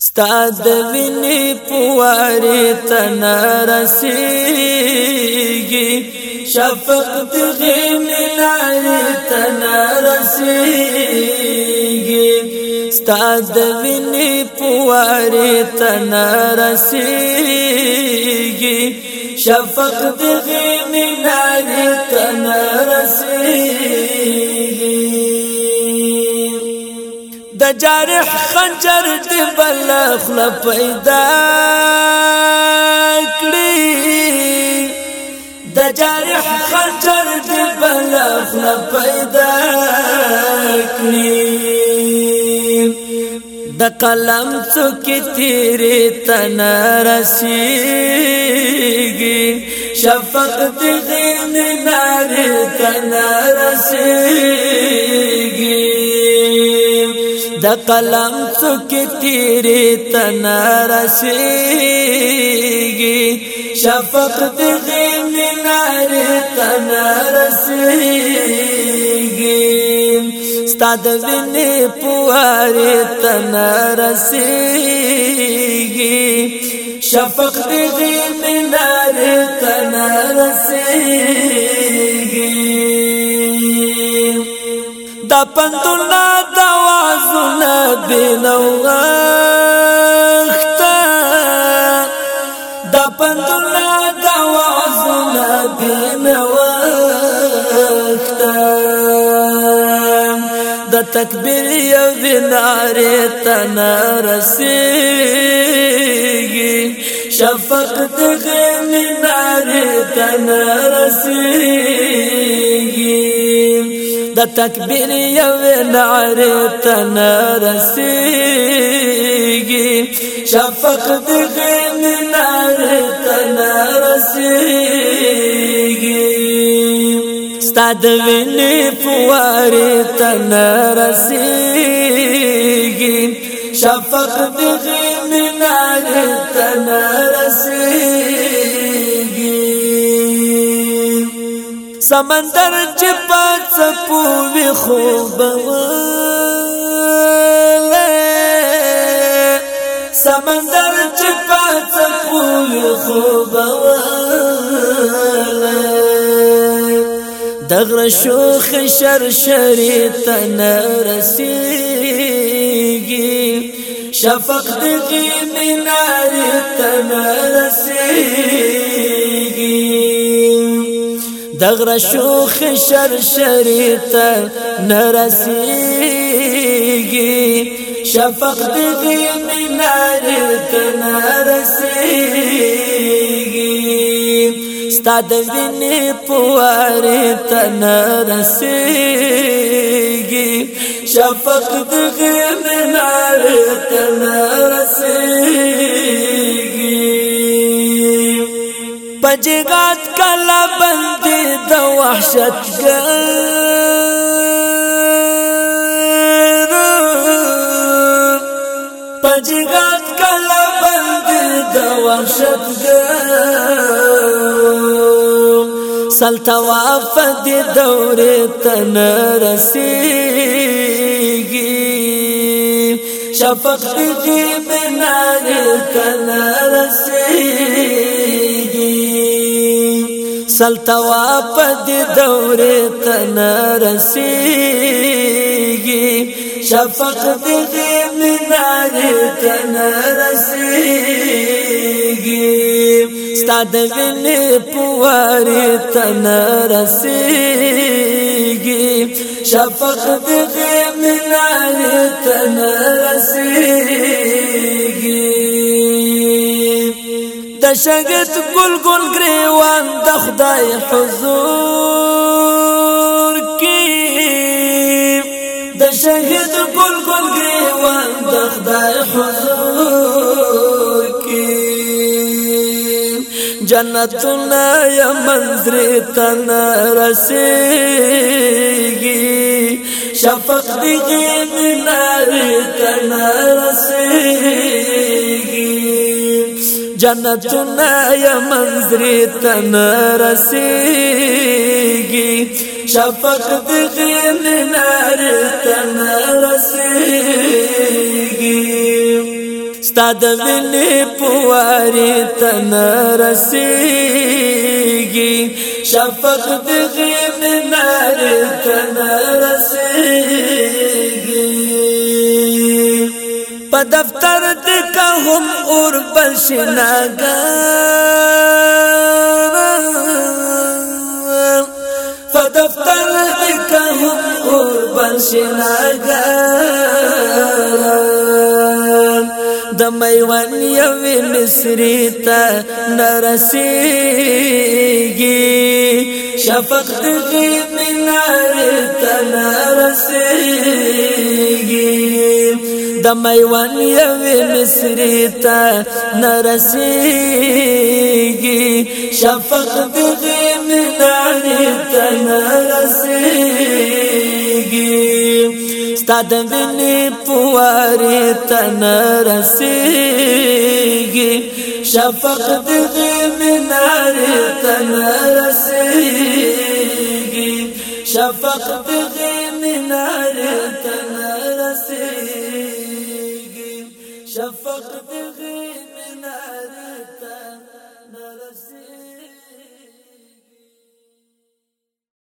استاد ویني پواري تن رسيږي شفقت غملاري تن رسيږي استاد ویني پواري تن رسيږي شفقت غملاري تن رسيږي د جارح خنجر دی بل خپل پیدا کړی د جارح خنجر دی بل خپل پیدا کړی د قلم څوک تیرې تن رسیږي شفقت غین نار تن رسیږي قلم سیری تنر سی شپک دین تنر سی گیم نے پوارے رسے گی شپک تن رسے گی دپن دار نبی نو وخته د پندونه د واز نبی نو وخته د تکبیر یو دیناره تن رسیږي شفقت غمناره تن رسیږي د تکبیر یو تن تنرسیږي شفق د غم تن تنرسیږي ستاد ویني تن تنرسیږي شفق د غم تن تنرسیږي سمندر چې پات سپو وی خوب سمندر چې پات سپو وی خوب دغره شوخ شر شری تن رسیږي شفق دې مینار تن دغره شوخ شرشری ته نرسیږي شفق دې منار ته نرسیږي ستاد وینې پوار ته نرسیږي شفق دې منار ته نرسیږي پجګات کلا بند وحشة قلب بجغات قلب الجلد وحشة قلب سلت وافد دور تنرسي شفقت في منار تنرسي سلطوا دی دور تن رسیگی شفق دی دغی منار تن رسیگی ستاد وین پوار تن رسیگی شفق دی دغی منار تن رسیگی د شګت ګل ګل گریوان د خدای حضور کې د شګت ګل ګل گریوان د خدای حضور کې جنت نه یا منظر تن رسېږي شفق دې نه تن رسېږي جنت نه منظر تن رسیږي شفقت غین نار تن رسیږي ستاد ویني پواري تن رسیږي شفقت غین نار تن رسیږي په دفتر دې کا هم اور بل شناګا په دفتر دې کا هم اور بل شناګا د میوان یو مصری ته نرسېږي شفقت دې منار ته نرسېږي د میوان یوې مصری ته نرسیږي شفق دغه منانې ته نرسیږي ستاد ویني پوارې ته نرسیږي شفق دغه منانې ته نرسیږي شفق دغه منانې ته نرسیږي فقر دغه